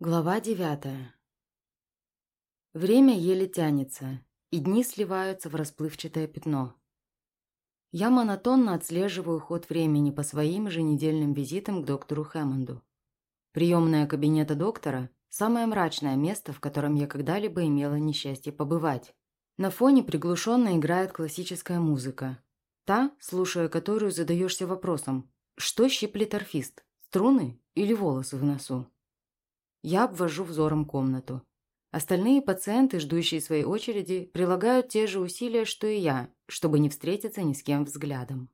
Глава девятая. Время еле тянется, и дни сливаются в расплывчатое пятно. Я монотонно отслеживаю ход времени по своим еженедельным визитам к доктору Хэммонду. Приемная кабинета доктора – самое мрачное место, в котором я когда-либо имела несчастье побывать. На фоне приглушенно играет классическая музыка. Та, слушая которую задаешься вопросом, что щиплет орфист – струны или волосы в носу? Я обвожу взором комнату. Остальные пациенты, ждущие своей очереди, прилагают те же усилия, что и я, чтобы не встретиться ни с кем взглядом.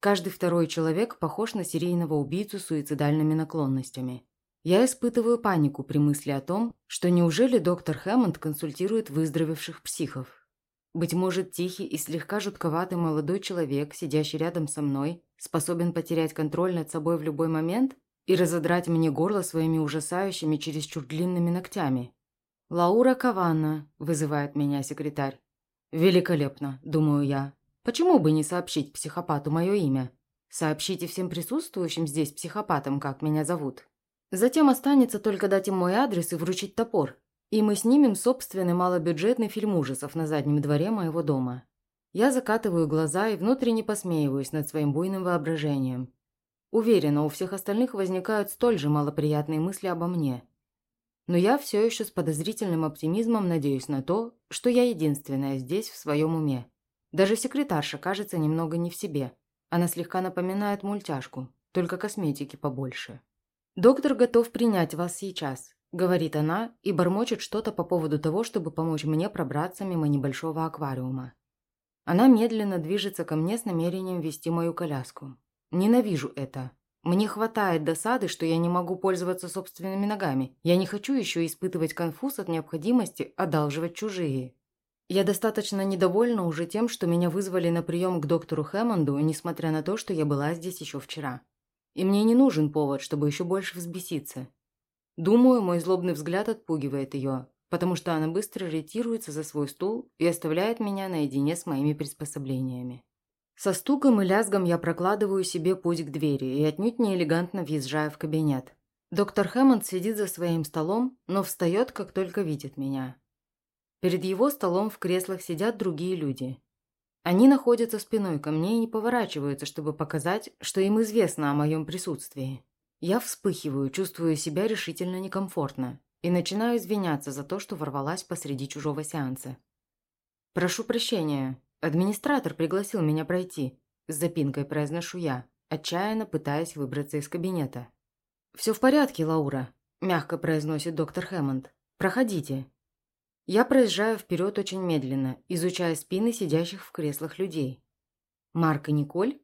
Каждый второй человек похож на серийного убийцу с суицидальными наклонностями. Я испытываю панику при мысли о том, что неужели доктор Хэммонд консультирует выздоровевших психов. Быть может, тихий и слегка жутковатый молодой человек, сидящий рядом со мной, способен потерять контроль над собой в любой момент – и разодрать мне горло своими ужасающими чересчур длинными ногтями. «Лаура Каванна», – вызывает меня секретарь. «Великолепно», – думаю я. «Почему бы не сообщить психопату мое имя? Сообщите всем присутствующим здесь психопатам, как меня зовут. Затем останется только дать им мой адрес и вручить топор. И мы снимем собственный малобюджетный фильм ужасов на заднем дворе моего дома». Я закатываю глаза и внутренне посмеиваюсь над своим буйным воображением. Уверена, у всех остальных возникают столь же малоприятные мысли обо мне. Но я все еще с подозрительным оптимизмом надеюсь на то, что я единственная здесь в своем уме. Даже секретарша кажется немного не в себе. Она слегка напоминает мультяшку, только косметики побольше. «Доктор готов принять вас сейчас», – говорит она и бормочет что-то по поводу того, чтобы помочь мне пробраться мимо небольшого аквариума. Она медленно движется ко мне с намерением вести мою коляску. Ненавижу это. Мне хватает досады, что я не могу пользоваться собственными ногами. Я не хочу еще испытывать конфуз от необходимости одалживать чужие. Я достаточно недовольна уже тем, что меня вызвали на прием к доктору Хэммонду, несмотря на то, что я была здесь еще вчера. И мне не нужен повод, чтобы еще больше взбеситься. Думаю, мой злобный взгляд отпугивает ее, потому что она быстро ретируется за свой стул и оставляет меня наедине с моими приспособлениями. Со стуком и лязгом я прокладываю себе путь к двери и отнюдь не элегантно въезжаю в кабинет. Доктор Хэммонд сидит за своим столом, но встает, как только видит меня. Перед его столом в креслах сидят другие люди. Они находятся спиной ко мне и не поворачиваются, чтобы показать, что им известно о моем присутствии. Я вспыхиваю, чувствую себя решительно некомфортно и начинаю извиняться за то, что ворвалась посреди чужого сеанса. «Прошу прощения», «Администратор пригласил меня пройти», – с запинкой произношу я, отчаянно пытаясь выбраться из кабинета. «Все в порядке, Лаура», – мягко произносит доктор Хэммонд. «Проходите». Я проезжаю вперед очень медленно, изучая спины сидящих в креслах людей. «Марк и Николь?»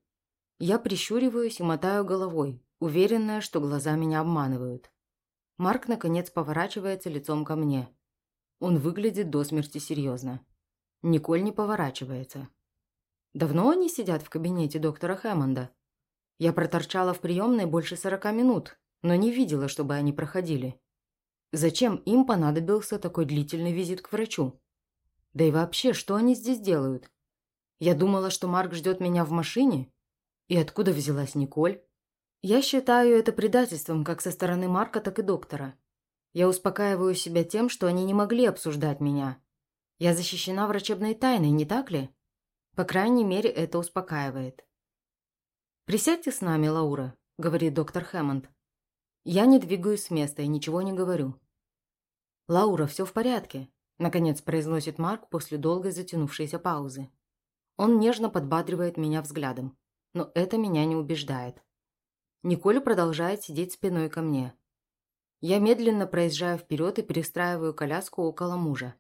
Я прищуриваюсь и мотаю головой, уверенная, что глаза меня обманывают. Марк, наконец, поворачивается лицом ко мне. Он выглядит до смерти серьезно. Николь не поворачивается. Давно они сидят в кабинете доктора Хэммонда? Я проторчала в приемной больше сорока минут, но не видела, чтобы они проходили. Зачем им понадобился такой длительный визит к врачу? Да и вообще, что они здесь делают? Я думала, что Марк ждет меня в машине. И откуда взялась Николь? Я считаю это предательством как со стороны Марка, так и доктора. Я успокаиваю себя тем, что они не могли обсуждать меня, я защищена врачебной тайной, не так ли? По крайней мере, это успокаивает. «Присядьте с нами, Лаура», — говорит доктор Хэммонд. Я не двигаюсь с места и ничего не говорю. «Лаура, все в порядке», — наконец произносит Марк после долгой затянувшейся паузы. Он нежно подбадривает меня взглядом, но это меня не убеждает. Николь продолжает сидеть спиной ко мне. Я медленно проезжаю вперед и перестраиваю коляску около мужа.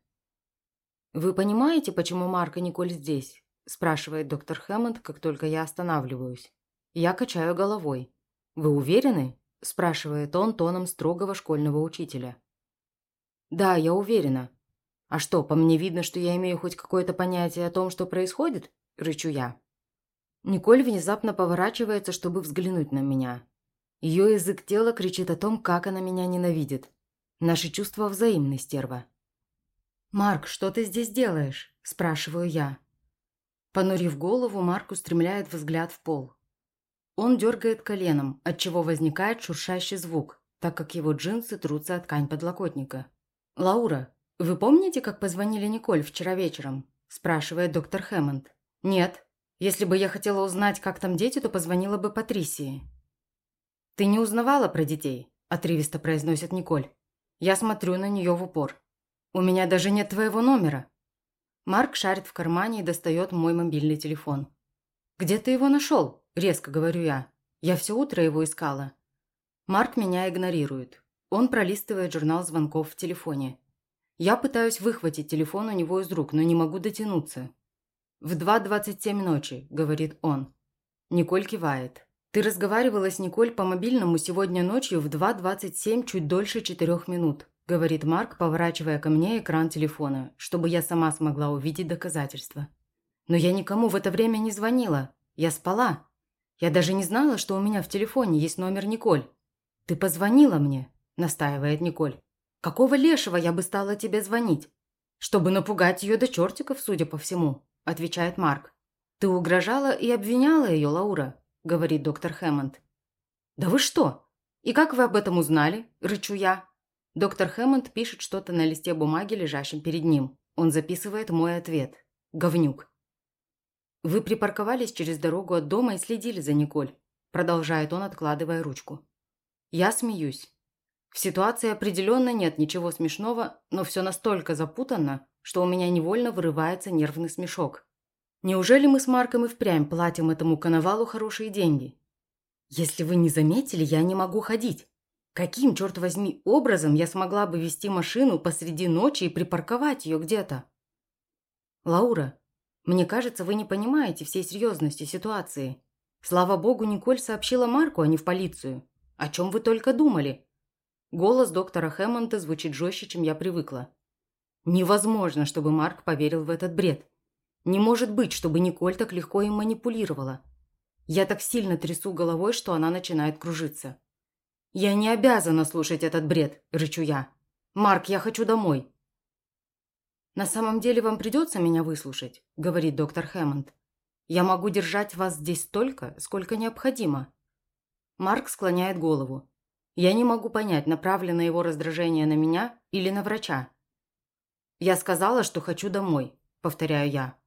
«Вы понимаете, почему Марк и Николь здесь?» – спрашивает доктор Хэммонд, как только я останавливаюсь. Я качаю головой. «Вы уверены?» – спрашивает он тоном строгого школьного учителя. «Да, я уверена. А что, по мне видно, что я имею хоть какое-то понятие о том, что происходит?» – рычу я. Николь внезапно поворачивается, чтобы взглянуть на меня. Ее язык тела кричит о том, как она меня ненавидит. Наши чувства взаимны, стерва. «Марк, что ты здесь делаешь?» – спрашиваю я. Понурив голову, Марк устремляет взгляд в пол. Он дергает коленом, отчего возникает шуршащий звук, так как его джинсы трутся от ткань подлокотника. «Лаура, вы помните, как позвонили Николь вчера вечером?» – спрашивает доктор Хэммонд. «Нет. Если бы я хотела узнать, как там дети, то позвонила бы Патрисии». «Ты не узнавала про детей?» – отрывисто произносит Николь. Я смотрю на нее в упор. «У меня даже нет твоего номера». Марк шарит в кармане и достает мой мобильный телефон. «Где ты его нашел?» – резко говорю я. Я все утро его искала. Марк меня игнорирует. Он пролистывает журнал звонков в телефоне. Я пытаюсь выхватить телефон у него из рук, но не могу дотянуться. «В 2.27 ночи», – говорит он. Николь кивает. «Ты разговаривала с Николь по мобильному сегодня ночью в 2.27 чуть дольше 4 минут», – говорит Марк, поворачивая ко мне экран телефона, чтобы я сама смогла увидеть доказательства. «Но я никому в это время не звонила. Я спала. Я даже не знала, что у меня в телефоне есть номер Николь. Ты позвонила мне», – настаивает Николь. «Какого лешего я бы стала тебе звонить? Чтобы напугать ее до чертиков, судя по всему», – отвечает Марк. «Ты угрожала и обвиняла ее, Лаура», – говорит доктор Хэммонд. «Да вы что? И как вы об этом узнали?» – рычу я. Доктор Хэммонд пишет что-то на листе бумаги, лежащем перед ним. Он записывает мой ответ. Говнюк. «Вы припарковались через дорогу от дома и следили за Николь», продолжает он, откладывая ручку. Я смеюсь. В ситуации определенно нет ничего смешного, но все настолько запутанно, что у меня невольно вырывается нервный смешок. Неужели мы с Марком и впрямь платим этому коновалу хорошие деньги? Если вы не заметили, я не могу ходить. Каким, черт возьми, образом я смогла бы вести машину посреди ночи и припарковать ее где-то? Лаура, мне кажется, вы не понимаете всей серьезности ситуации. Слава богу, Николь сообщила Марку, а не в полицию. О чем вы только думали? Голос доктора Хэммонда звучит жестче, чем я привыкла. Невозможно, чтобы Марк поверил в этот бред. Не может быть, чтобы Николь так легко им манипулировала. Я так сильно трясу головой, что она начинает кружиться. «Я не обязана слушать этот бред», – рычу я. «Марк, я хочу домой». «На самом деле вам придется меня выслушать», – говорит доктор Хэммонд. «Я могу держать вас здесь столько, сколько необходимо». Марк склоняет голову. Я не могу понять, направлено его раздражение на меня или на врача. «Я сказала, что хочу домой», – повторяю я.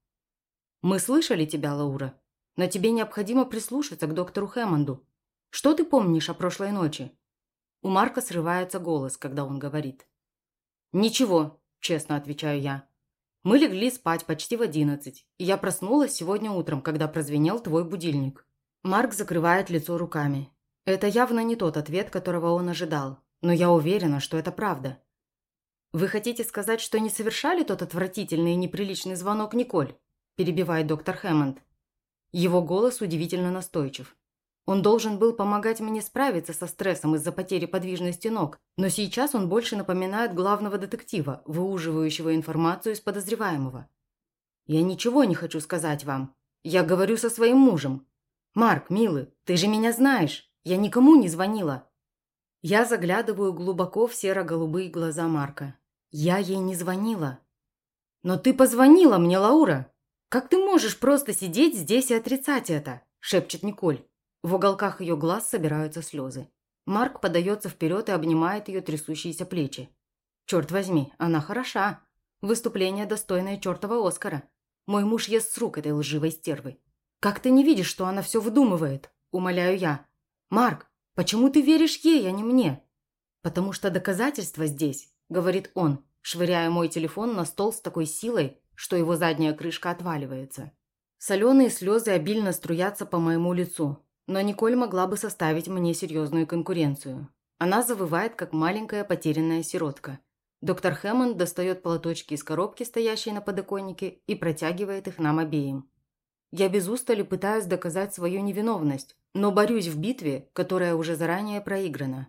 «Мы слышали тебя, Лаура, но тебе необходимо прислушаться к доктору Хэммонду. Что ты помнишь о прошлой ночи?» У Марка срывается голос, когда он говорит. «Ничего, честно отвечаю я. Мы легли спать почти в одиннадцать, и я проснулась сегодня утром, когда прозвенел твой будильник. Марк закрывает лицо руками. Это явно не тот ответ, которого он ожидал, но я уверена, что это правда. «Вы хотите сказать, что не совершали тот отвратительный и неприличный звонок Николь?» перебивает доктор Хэммонд. Его голос удивительно настойчив. Он должен был помогать мне справиться со стрессом из-за потери подвижности ног, но сейчас он больше напоминает главного детектива, выуживающего информацию из подозреваемого. «Я ничего не хочу сказать вам. Я говорю со своим мужем. Марк, милый, ты же меня знаешь. Я никому не звонила». Я заглядываю глубоко в серо-голубые глаза Марка. Я ей не звонила. «Но ты позвонила мне, Лаура. Как ты можешь просто сидеть здесь и отрицать это?» – шепчет Николь. В уголках ее глаз собираются слезы. Марк подается вперед и обнимает ее трясущиеся плечи. «Черт возьми, она хороша. Выступление, достойное чертова Оскара. Мой муж ест с рук этой лживой стервы. Как ты не видишь, что она все выдумывает?» – умоляю я. «Марк, почему ты веришь ей, а не мне?» «Потому что доказательства здесь», – говорит он, швыряя мой телефон на стол с такой силой, что его задняя крышка отваливается. Соленые слезы обильно струятся по моему лицу, но Николь могла бы составить мне серьезную конкуренцию. Она завывает, как маленькая потерянная сиротка. Доктор Хэммонд достает платочки из коробки, стоящей на подоконнике, и протягивает их нам обеим. Я без устали пытаюсь доказать свою невиновность, но борюсь в битве, которая уже заранее проиграна.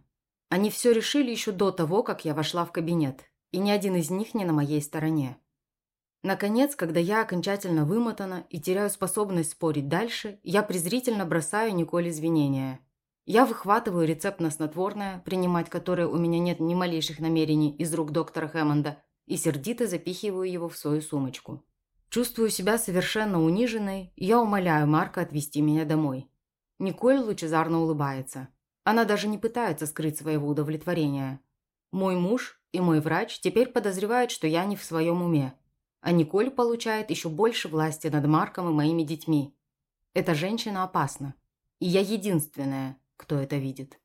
Они все решили еще до того, как я вошла в кабинет, и ни один из них не на моей стороне. Наконец, когда я окончательно вымотана и теряю способность спорить дальше, я презрительно бросаю Николь извинения. Я выхватываю рецепт на снотворное, принимать которое у меня нет ни малейших намерений из рук доктора Хэммонда, и сердито запихиваю его в свою сумочку. Чувствую себя совершенно униженной, и я умоляю Марка отвезти меня домой. Николь лучезарно улыбается. Она даже не пытается скрыть своего удовлетворения. Мой муж и мой врач теперь подозревают, что я не в своем уме. А Николь получает еще больше власти над Марком и моими детьми. Эта женщина опасна. И я единственная, кто это видит.